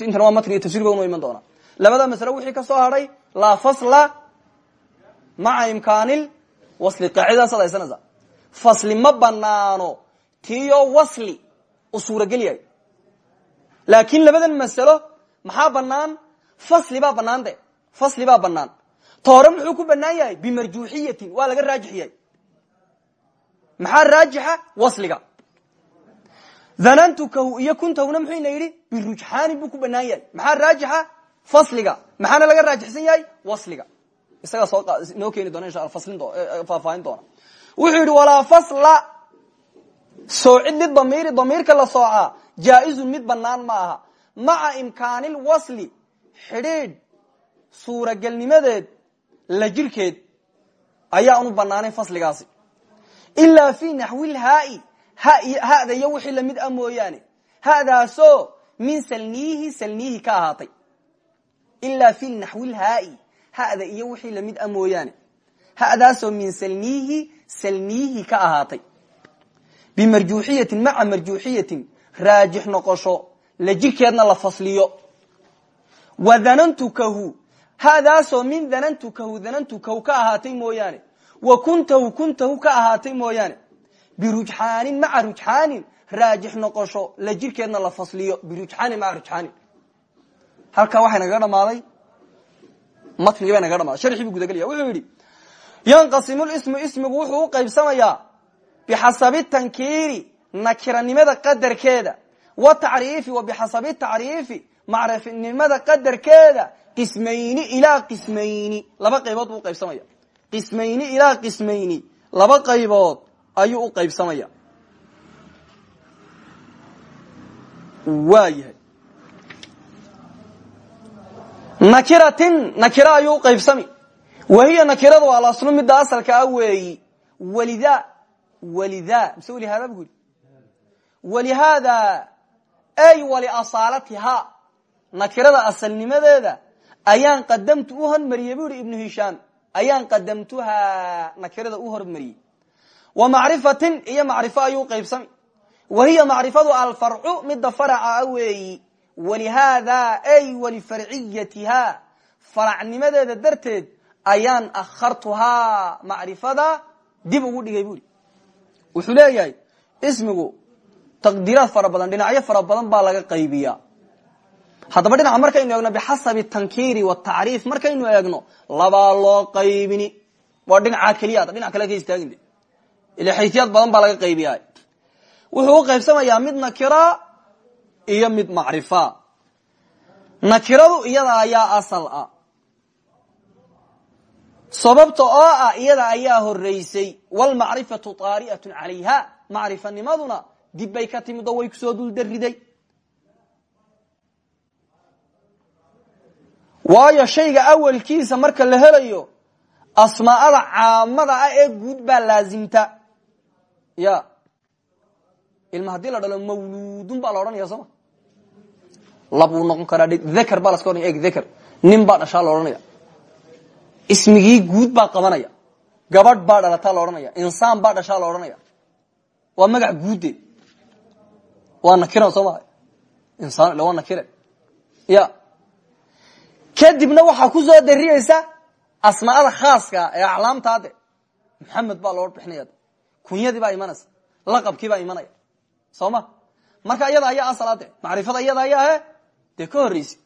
intana waa matniga tafsirgoogna wa iman doonaa. Labada masalo wixii ka soo hadhay laa fasla maca imkaanil wasli. Qaacidadaas ad haysanaysaa. Fasli ma banaano tiyo wasli u suuragel yahay laakin labadan masalo maxaa banaan fasli baa banaan de fasli baa banaan ta hore muxuu ku banaan yahay? Bimarjuuxiyatin waa laga raajix maxaa raajixa? Wasliga. Dhanantukahu iyo kuntahuna muxuu ina yidhi birujxaanin buu ku banaan maxaa raajixa? Fasliga. Maxaana laga raajixsan yahay? Wasliga. Isagaa soo inoo keeni doona insha alla faslin faahfaahin doona. Wuxuu yidhi walaa fasla. Soocid lidamiiri damiirka la soocaa jaa-izun mid banaan ma aha. Maca imkaanil wasli xidhiidh suuragelnimadeed la jirkeed ayaa unu banaanayn fasligaasi ilaa fi naxwil haai hada iyo wixii la mid a mooyaane. Hadaasoo min salniihi salniihi ka ahaatay. Ilaa fi naxwil haai hada iyo wixii la mid a mooyaane. Hadaasoo min salniihi salniihi ka ahaatay. Bimarjuuxiyatin maca marjuuxiyatin raajix noqosho. La jirkeedna la fasliyo. Wa dhanantukahu hadaasoo min dhanantukahu dhanantukahu ka ahaatay mooyaane wa kuntahu kuntahu ka ahaatay mooyaane. Birujxaanin maca rujxaanin raajix noqosho la jirkeedna la fasliyo birujxaanin maca rujxaanin. Halkaa waxay nagaga dhamaaday matnigii bay nagaga dhamaday sharxii buu gudagelaya wuxuu yidhi yanqasimu lismu ismigu wuxuu u qaybsamayaa bixasabi tankiiri nakiranimada qadarkeeda wa tacriifi wa bixasabi tacriifi macrifinimada qadarkeeda qismayni ilaa qismayni. Laba qaybood buu uqaybsamaya qismayni ilaa qismayni. Laba qaybood ayuu u qaybsamaya. Waa yahay nakiratin nakira ayuu uqaybsami wahiya nakiradu alaslu midda asalka ah weeyi. Walida walida. Mise walihaada bu yidhi? Walihaada ay waliasaalatiha nakirada asalnimadeeda ayaan qadamtu u hormariyey bu yihi ibnu hishaam ayaan qadamtuhaa nakirada u hormariyey wa macrifatin iyo macrifo ayuu uqaybsami wahiya macrifadu alfarcu midda faraca a weeyi. Walihaada ay walifarciyatiha faracnimadeeda darteed ayaan akhartuhaa macrifada dib ugu dhigay buri wuxuu leeyahay ismigu taqdiiraad fara badan dhinacyo fara badan baa laga qaybiya haddaba dhinaca markaynu eegno bixasabi tankiiri watacriif markaynu eegno labaa loo qaybini. Waa dhinacaa keliya dhinac kale ka istaagin ila xaysiyaad badan baa laga qaybiya wuxuu qaybsamayaa mid nakira iyo mid macrifa. Nakiradu iyada ayaa asal ah. Sababta oo ah iyada ayaa horeysay wlmacrifatu taari'atu calayha. Macrifanimaduna dib bay ka timid oo way ku soo duldariday waayo shayga awalkiisa marka la helayo asmaa'ada caamada ah ee guud baa laazimta. Ya. Ilma haddii la dhalo mawluudun baa la odhanaya sooma labuu noqon karaa dakr baa laska odhanaya eg dakr nin baa dhashaa la odhanaya ismigii guud baa qabanaya. Gabadh baa dhalataa la insaan baa dhashaa la waa magac guudde. Waa nakira soo maa insaan waa nakire ya kadibna waxaa ku soo dariyeysa asmaada khaaska ee aclaamtaade. Maxamed baa loo bixinaya kunyadii baa imanaysa. Laqabkii baa imanaya. Soo ma marka iyada ayaa asalaade macrifada iyada ayaa he dee ka horreysa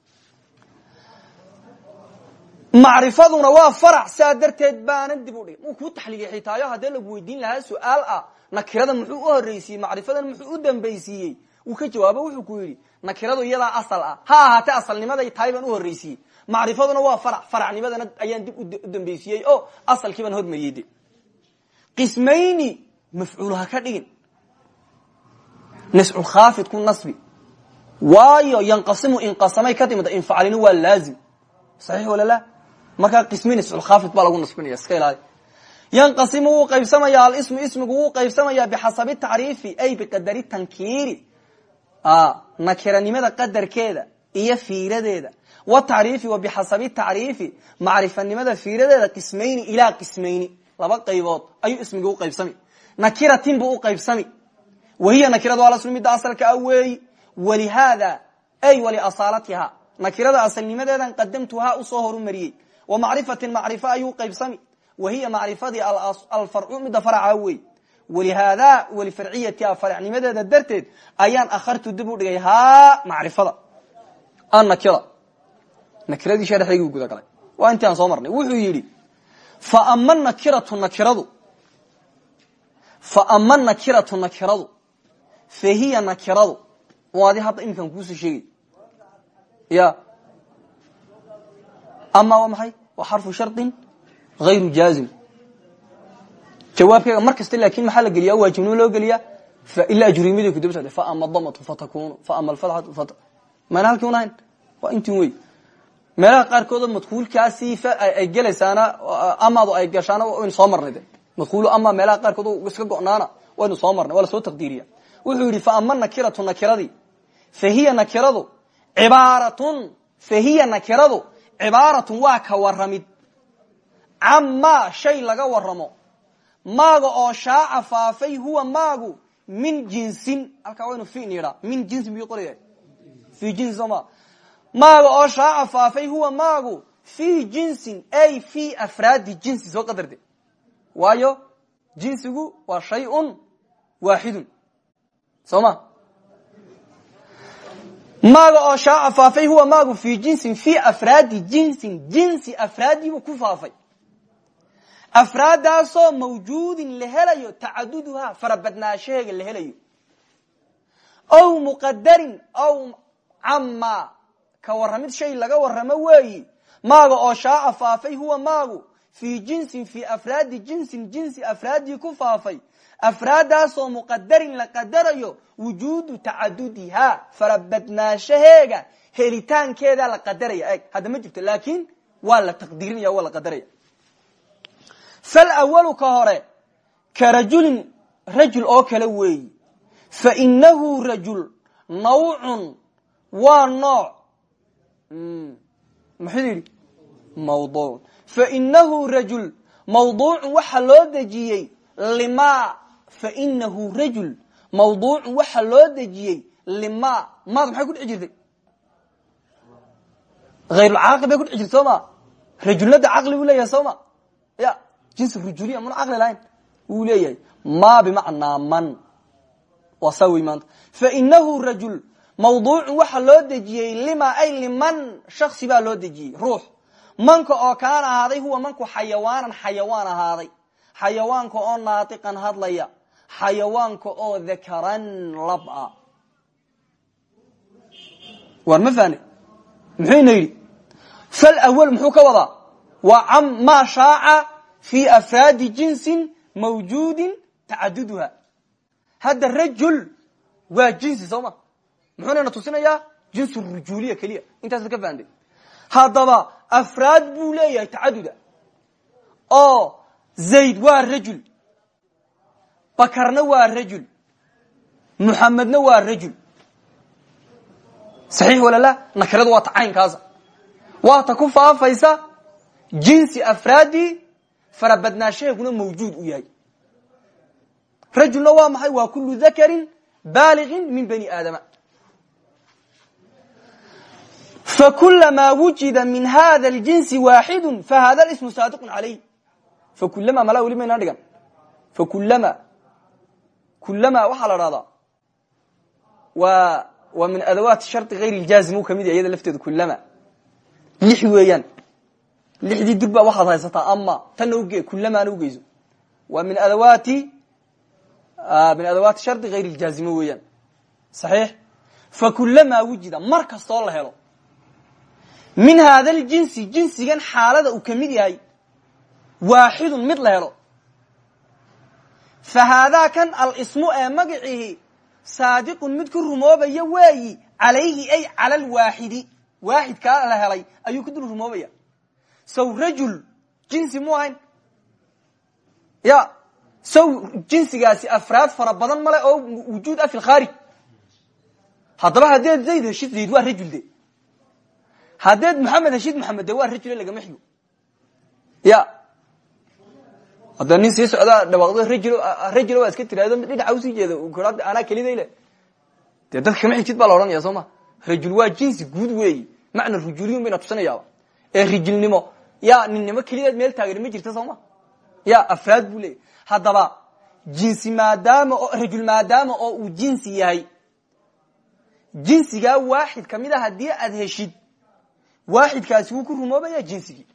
macrifaduna waa farac saa darteed baana dib u dhigay mu kuu taxliiliya xitaayo haddii lagu weydiin lahaa su'aal ah nakirada muxuu u horreysiiyey macrifadan muxuu u dambaysiiyey uu ka jawaabo wuxuu ku yidhi nakiradu iyadaa asal ah. Ha ahaatee asalnimaday tahay baan u horreysiiyey macrifaduna waa farac faracnimadana ayaan dib u dambaysiiyey o asalkii baan hormariyey de qismayni mafcuul ha ka dhigin. Nasculkhaafid ku nasbi. Waayo yanqasimu inqasamay ka timida infacalina waa laazim. Saxiix wala la? Markaa qismi nasculkhaafid baa lagu nasbinaya iska ilaali yanqasimu wuu qaybsamaya alismu ismigu wuu qaybsamaya bixasabi tacriifi ay biqadari tankiiri. Nakiranimada qadarkeeda iyo fiiradeeda watacriifi wa bixasabi tacriifi macrifanimada fiiradeeda qismayni ilaa qismayni. Laba qaybood ayuu ismigu uqaybsami nakiratin buu uqaybsami wahiya nakiradu alaslu midda asalka a weeyi. Walihaada ay waliasaalatiha nakirada asalnimadeedan qadamtuhaa u soo horumariyey. Wa macrifatin macrifo ayuu qaybsami. Wahiya macrifadii alfarcu midda faraca wey walihaada walifarciyatiha faracnimadeeda darteed ayaan akhartu dib u dhigay haa macrifada. Annakira nakiradii sharxaygii guda galay. Waa intii aan soo marnay. Wuxuu yidhi faama nakiratu nakiradu. Faama nakiratu nakiradu. Fa hiya nakiradu. Adi hadda iminkaan kuusoo sheegay. Ya. Ama waa maxay? Waa xarfu shardin hayru jaazim. Jawaabkeega mar kasta maxaa la geliya waajibnimo loo geliya ilaa ajrimid kudaba socda faama damatu fatakunu faama alfatxatu fat mayna halkii unahayn waa intin wey meelaha qaarkoodoo madkuulkaasi ay gelaysaana amaadu ay gashaana waynu soo marnay de madkuulu ama meelaha qaarkood iska go'naana waynu soo marnay waa la soo taqdiiriya wuxuu yidhi faama nakiratu nakiradii fa hiya nakiradu cibaaratun fa hiya nakiradu cibaaratun waa ka waramid camaa shay laga waramo maaga oo shaaca faafay huwa maagu min jinsin. Halkaa waynu fi min jinsin buu qoraya fi jinsi sooma maaga oo shaaca faafay huwa maagu fi jinsin ay fi afraadi jinsi soo qadarde. Waayo jinsigu waa shayun waaxidun soo ma? Maaga oo shaaca faafay huwa maagu fi jinsin fi afraadi jinsin jinsi afraadiibuu ku faafay. Afraadaasoo mawjuudin la helayo tacaduduhaa farabadnaashaheega la helayo. Ow muqadarin ow ka waramid shay laga waramo weeyi. Maaga oo shaaca faafay huwa maagu. Fii jinsin fii afraadi jinsin jinsi afraadii ku faafay. Afraadaasoo muqadarin la qadarayo wujuudu tacadudihaa farabadnaanshaheega helitaankeeda la qadaraya eg hadda ma jirto laakin waa la taqdiirinaya waa la qadaraya falwalu ka hore ka rajulin rajul oo kale weeyi. Fa inahu rajul nawcun waa nooc muxuu yidhi? Mawduuc. Fa inahu rajul. Mawduucun waxa loo dejiyey. Lima. Fa inahu rajul. Mawduucun waxa loo dejiyey. Lima. Maada maxay ku dhici jirtay? Hayrulcaaqil bay ku dhici jirtay soo ma? Rajulnada caqli buu leeyahay soo ma? Ya jinsi rujuliya muna caqli lahayn wuu leeyahay. Ma bimacnaa man. Waa saa mawduucun waxa loo dejiyey lima ay liman shaksi baa loo dejiyey ruux. Manka oo kaana ahaaday huwa manku xayawaanan xayawaan ahaaday. Xayawaanka oo naatiqan hadlaya xayawaanka oo dakaran lab a waar ma fahne muxuyna yidhi falawal muxuu ka wadaa? Waa maa shaaca fi afraadi jinsin mawjuudin tacaduduha hadda rajul waa jinsi soo muxuunayna tusinayaa jinsu rujuliya keliya intaasad ka fahamtay haddaba afraad buu leeyahay tacaduda oo zayd waa rajul. Bakarna waa rajul. Muxamedna waa rajul. Saxiix wala la? Nakiradu waa ta caynkaasa waa ta ku faafaysa jinsi afraadii farabadnaashaheeguna mawjuud u yahay rajulna waa maxay waa kulu dakarin baaliغin min bani fakulamaa wujida min hada اljinsi waaxidu fahada ismu saadiqu calayh fakulama malaa weli maynaa dhigan fakulama kulama waxaa la dhahdaa waa waa min adawaat shardi hayr اljaazim u ka mid yahay iyada lafteedu kulama lix weeyaan lixdii durba waxaad haysataa ama tanna uge kulamaana ugeyso waa min adawaati min adawaati shardi hayr ljaazimo weeyaan saxiix fakulamaa wujida mar kastoo la helo min hada ljinsi jinsigan xaalada uu ka mid yahay waaxidun mid la helo. Fa haadaa kan alismu ee magaciihi saadiqun mid ku rumoobaya weeyi calayhi ay cala lwaaxidi waaxidkaa la helay ayuu ku dul rumoobaya. Saw rajul jinsi mu ahayn. Ya saw jinsigaasi afraad fara badan male oo wujuud ah fi lkhaarij haddaba haddeed zayd heshid zayd waa rajul de haddeed maxamed heshid maxamed de waa rajule lagama xigo ya. Hadda nin sii dhawaaqdo rajul waa iska tiraado dhinaca u sii jeeda kora anaa keliday le. Dee kama xigtid baa la odhanaya rajul waa jinsi guud weeyi. Macna rujuliyun bayna tusinayaaba ee rijilnimo ya ninnimo kelideed meel taagan ma jirta soo ma? Ya afraad buu leeyahy haddaba jinsi maadaama oo rajul maadaama oo uu jinsi yahay jinsigaa waaxid ka mid a haddii aad heshid waaxidkaasi wuu ku rumoobaya jinsigii.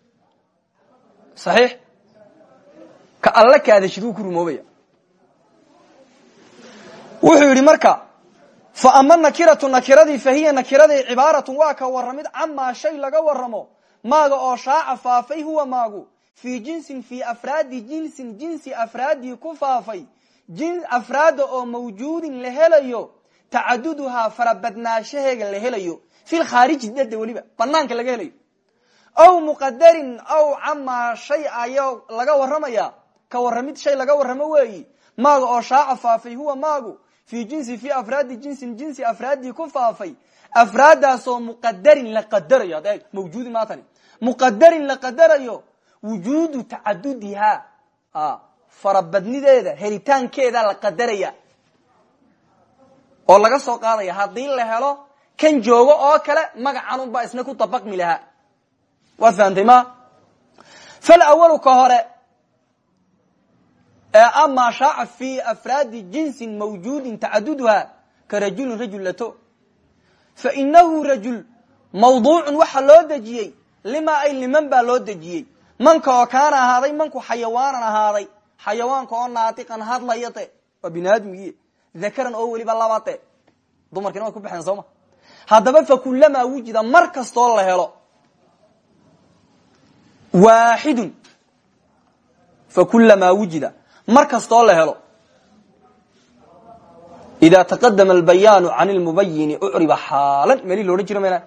Saxiix? Ka alle kaad heshid wuu ku rumoobaya. Wuxuu yidhi marka fa ama nakiratu nakiradii fa hiya nakiradii cibaaratun waa ka waramid camaa shay laga waramo maaga oo shaaca faafay huwa maagu. Fii jinsin fii afraadi jinsin jinsi afraadii ku faafay. Afraada oo mawjuudin la helayo tacaduduhaa farabadnaashaheega la helayo fi lkhaariji dade weliba banaanka laga helayo aw muqadarin aw camaa shay ayo laga waramaya ka waramid shay laga waramo weeyi maaga oo shaaca faafay huwa maagu fii jinsi fii afraadi jinsin jinsi afraadii ku faafay afraadaasoo muqadarin la qadarayo ad mawjuudi maatani muqadarin la qadarayo wujuudu tacadudihaa farabadnideeda helitaankeeda la qadaraya oo laga soo qaadaya haddii la helo kan joogo oo kale magacanun baa isna ku dabaqmi lahaa. Waad fahamtay ma? Falawalu ka hore ee amaa shaaca fi afraadi jinsin mawjuudin tacaduduha ka rajulin rajul lato fa inahu rajul mawduucun waxa loo dejiyey lima ay liman baa loo dejiyey. Manka oo kaana ahaaday manku xayawaanan ahaaday. Xayawaanka oo naatiqan hadlaya te waa bini aadmigii dakaran oo weliba labate. Dumarkiina way ku baxeen sooma haddaba fa kulamaa wujida mar kastoo la helo waaxidun fakulamaa wujida mar kastoo la helo. Ida taqadama albayaanu can lmubayini ucriba xaalan. Meli loodhan jira mayna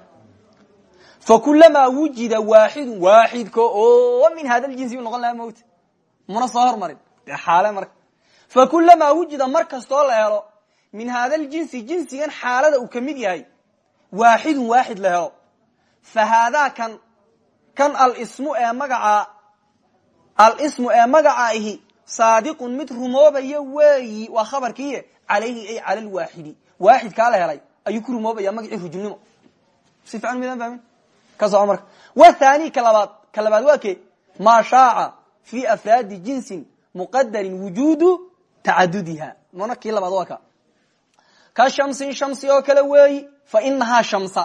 fakulamaa wujida waaxidu waaxidka oo min hada ljinsi u noqon lahaa mowt muna soo hormarin. Dee xaale fakulamaa wujida mar la helo min hada ljinsi jinsigan xaalada uu ka yahay waaxidun waaxid la helo fa haadaa kan kan alismu ee magaca alismu ee magaca ihi saadiqun mid rumoobaya weeyi waa khabarkiiye calayhi ay cala lwaaxidi waaxidkaa la helay ayuu ku rumoobaya magacii rujulnimo. Si fiican midaan fahmin? Ka soco marka. Wathani ka labaad ka labaad waa ke maa shaaca ka shamsin shamsi oo kale weeyi fa inahaa shamsa.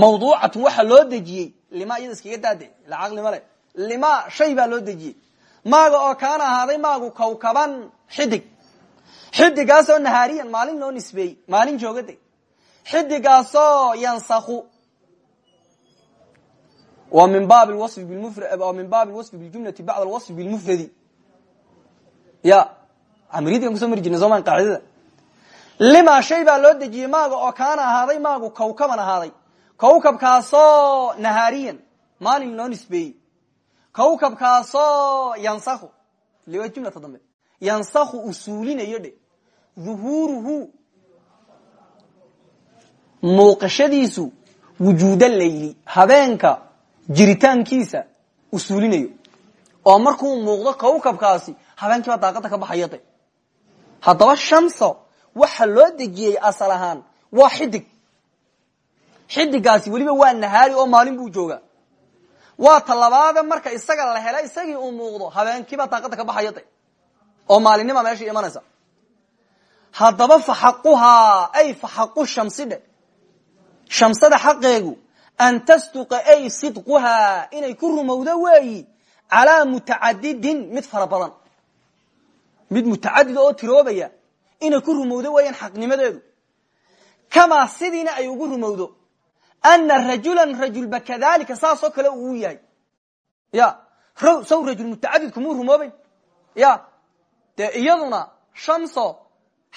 Mawduucatun waxaa loo dejiyey lima iyada iskaga daade ila caqli male lima shay baa loo dejiyey. Maaga oo kaana ahaaday maagu kawkaban xidig. Xidigaasoo nahaariyan maalin loo nisbeeyey maalin joogade. Xidigaasoo yansaku wa min baab wasfi min baab lwasfi biljumlati bacd alwasfi bilmufradi ya amridigan ku soo mari jirnay sooma qaacidada lima shay baa loo dejiyey maaga oo kaana ahaaday maagu kawkaban ahaaday. Kawkabkaasoo nahaariyan maalin loo nisbeeyey. Kawkabkaasoo yansaku liwa jumlata dambe yansaku uu suulinayo dhe dhuhuuruhu muuqashadiisu wujuuda layli. Habeenka jiritaankiisa uu suulinayo oo markuu muuqdo kawkabkaasi habeenkiibaa daaqada ka baxaya de haddaba shamso waxa loo dejiyey asal ahaan. Waa xidig. Xidigaasi weliba waa nahaari oo maalin buu joogaa. Waa talabaade marka isaga la hela isagii uu muuqdo habeenkiibaa daaqada ka baxaya de oo maalinima meesha imanaysa. Haddaba fa xaquhaa ay fa xaqu shamsi dhe shamsada xaqeegu an tasduqa ay sidquhaa inay ku rumowdo weeyi calaa mutacadidin mid fara badan. Mid mutacadid oo tiroobaya inay ku rumowdo weeyaan xaqnimadeedu. Kamaa sidiina ay ugu rumowdo. Ana rajulan rajulba kadalika saasoo kale uu yahay. Ya saw rajul mutacadidku muu rumoobeyn ya dee iyaduna shamso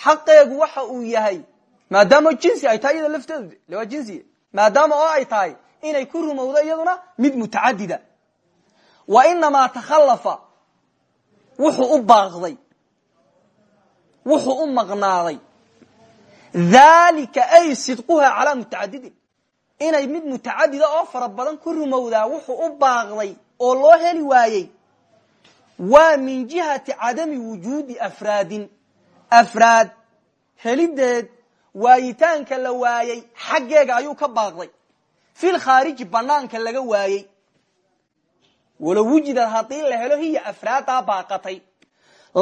xaqeegu waxa uu yahay maadaama jinsi ay tahay iyada lafteedu waa jinsi maadaama oo ay tahay inay ku rumowdo iyaduna mid mutacadida. Wa inamaa takhalafa wuxuu u baaqday wuxuu u maqnaaday. Dhalika ay sidquha calaa mutacadidin. Inay mid mutacadida oo fara badan ku rumowdaa wuxuu u baaqday oo loo heli waayey. Waa min jihati cadami wujuudi afraadin. Afraad helideed waayitaanka la waayey xaggeega ayuu ka baaqday. Fil khaariji banaanka laga waayey. Walow wujidad haddii la helo hiya afraaddaa baaqatay.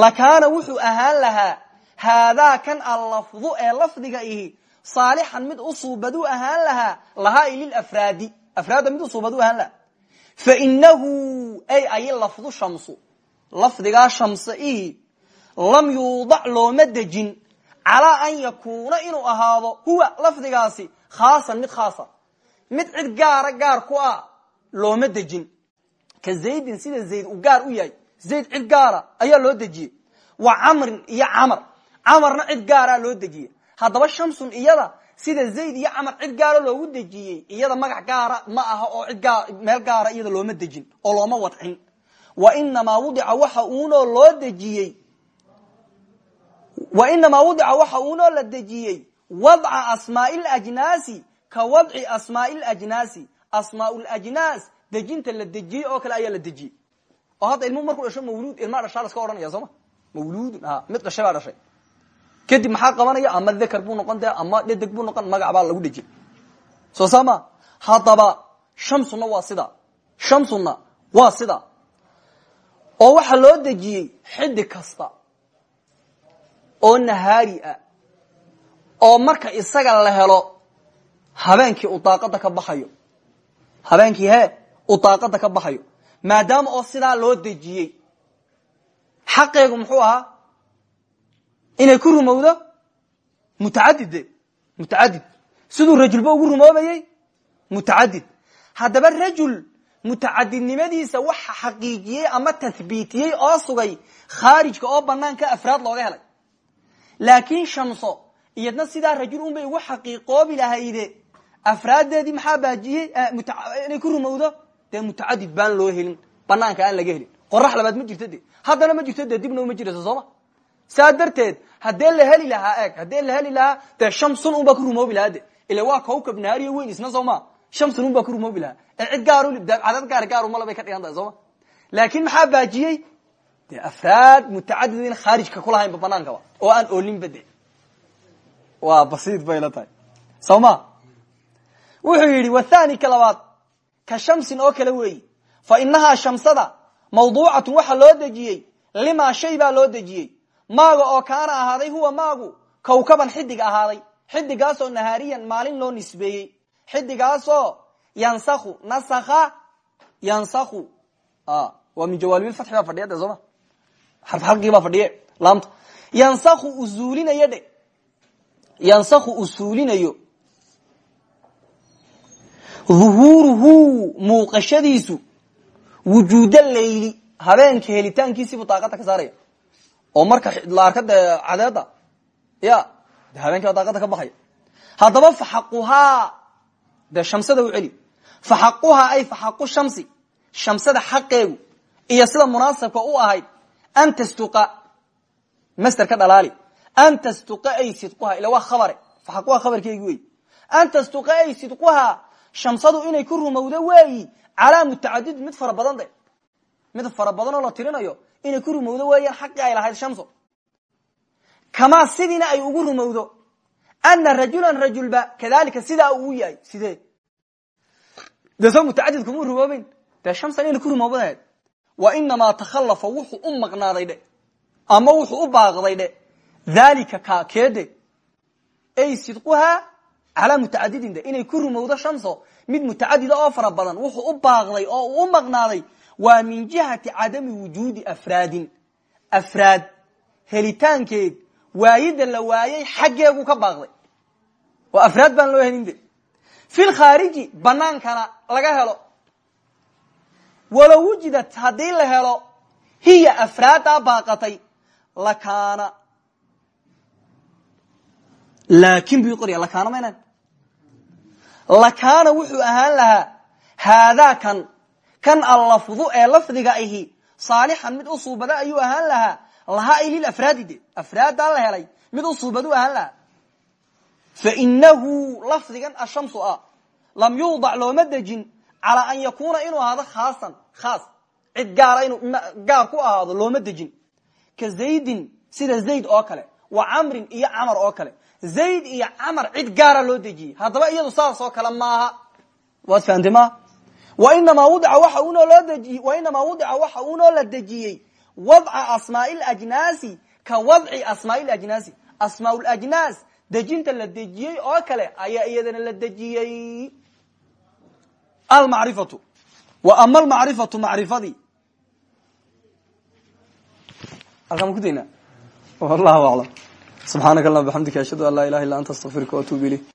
Lakaana wuxuu ahaan lahaa haadaa kan allafdu ee lafdiga ihi saalixan mid u suubaduu ahaan lahaa lahaa lilafraadi afraadda mid u suubaduu ahaan lahaa fa inahu ay ay lafdu shamsu lafdigaa shamse ihi lam yuudac looma dejin calaa an yakuuna inuu ahaado huwa lafdigaasi khaasan mid khaasa mid cid gaara gaar ku ah looma dejin ka zaydin sida zayd uu gaar u yahay camarna cid gaaraa loo dejiyey. Haddaba shamsun iyada sida zayd iyo camar cid gaara loogu dejiyey iyada magac gaara ma aha oo cid meel gaara iyada looma dejin oo looma wadcin. Wa inamaa wudica waxa uunoo loo dejiyey. Wa inamaa wudica waxa uunoo la dejiyey wadca asmaai ljnaasi ka wadci asmaai ljnaasi asmaa ljnaas dejinta la dejiyey oo kale ayaa la dejiyey. Oo hadda ilmuhu markuu dhasho mawluud ilmaa dhashaa laska odhanaya soo ma? Mawluudun mid dhashay baa dhashay kadib maxaa qabanaya? Ama dakar buu noqon dee ama dhedeg buu noqon magac baa lagu dhejiyey soo saama haddaba shamsuna waa sida. Shamsuna waa sida. Oo waxaa loo dejiyey xidig kasta oo nahaari ah oo marka isaga la helo habeenkii uu daaqada ka baxayo. Habeenkii he uu daaqada ka baxayo. Maadaama oo sidaa loo dejiyey xaqeegu muxuu ahaa inay ku rumowdo mutacadide mutacadid. Siduu rajulba ugu rumoobayey? Mutacadid. Haddaba rajul mutacadidnimadiisa waxa xaqiijiyey ama tahbiitiyey oo sugay khaarijka oo banaanka afraad looga helay. Laakiin shamso iyadna sidaa rajul un bay ugu xaqiiqoobi lahayde afraaddeedii maxaa baajiyey? Inay ku rumowdo dee mutacadid baan loo helin. Banaanka aan laga helin. Qorax labaad ma jirto de. Haddana ma jirto dee dibna uma jirayso sooma saa darteed haddee la heli lahaa eeg haddee la heli lahaa dee shamsun un baa ku rumoobi lahaa de. Ila waa kawkab naariyo weyn isna soo ma. Shamsun un baa ku rumoobi lahaa. Ee cid gaar cadad gaar gaar umala bay ka dhigan tahay sooma laakin maxaa baajiyey? Dee afraad mutacadid in khaarijka kulahaynba banaankaba oo aan oolinba de. Waa basiid bay la tahay. Soo ma? Wuxuu yidhi wathani ka labaad ka shamsin oo kale weeyi. Fa inahaa shamsada mawduucatun loo dejiyey limaa shay baa loo maaga oo kaana ahaaday huwa maagu kawkaban xidig ahaaday. Xidigaasoo nahaariyan maalin loo nisbeeyey. Xidigaasoo yansakhu nasakha yansakhu. Waa min jawaalbilfatxi baa fadhiya de sooma? Xarfxalqii baa fadhiye laamta. Yansakhu u zuulinayo dhe yansakhu u suulinayo dhuhuuruhu muuqashadiisu. Wujuuda leyli habeenka helitaankiisiibuu daaqada ka saaraya oo marka la arka dee cadeeda ya de habeenkii baa daaqada ka baxaya haddaba faxaquhaa dee shamsada u celi. Faxaquhaa ay faxaqu shamsi shamsada xaqeegu iyo sida munaasabka u ahayd an tastuqa master ka dhalaali. An tastuqa ay sidquha ila waa khabare. Faxaquha khabarkeegi wey an tastuqa ay sidquha shamsadu inay ku rumowdo weeyi calaa mutacadid mid fara badan mid fara badan oo la tirinayo inay ku rumowdo weeyaan xaqii ay lahayd shamso kamaa sidiina ay ugu rumowdo. Ana rajulan rajulba kadalika sidaa uu yahay sidee? Dee soo mutacadid kuma rumoobeyn dee shamsan ku rumoobadeed wa inamaa takhalafa wuxuu u maqnaaday dhe. Ama wuxuu u baaqday dhe. Dhalika ka keede. Ay sidquhaa calaa mutacadidin inay ku rumowdo shamso. Mid mutacadida oo fara badan wuxuu u baaqday oo u maqnaaday waa min jihati cadami wujuudi afraadin. Afraad helitaankeed waayida la waayay xaggeegu ka baaqday. Oo afraad baan loo helin de. Fi lkhaariji banaankana laga helo. Walow wujidat haddii la helo hiya afraaddaa baaqatay lakaana laakin buu qorya lakaana maynan lakaana wuxuu ahaan lahaa haadaa kan kan allafdu ee lafdiga ahi saalixan mid u suubada ayuu ahaan lahaa. Lahaa ay lilafraadi de afraaddaa la helay mid u suubadu ahaan lahaa. Fainahu lafdigan ashamsu ah lam yuudac looma dejin calaa an yakuuna inuu ahaado khaasan khaas. Cid gaara inuu gaar ku ahaado looma dejin. Ka zaydin sida zayd oo kale wa camrin iyo camar oo kale. Zayd iyo camar cid gaara loo dejiyey. Haddaba iyadu saas oo kale maaha. Waad fahamtay wainamaa wadica waxa unoo la dejiyey. Wadca asmaai ljnaasi ka wadci asmaai ljnaasi asmaa ljnaas dejinta la dejiyey oo kale ayaa iyadana la dejiyey. Almacrifatu wa ama almacrifatu macrifadii halkaan ma ku daynaa wallahu aclam subxaanaka allahuma bxamdika ashhadu an laa ilaha illa anta astaqfiruka waatuubu ilayk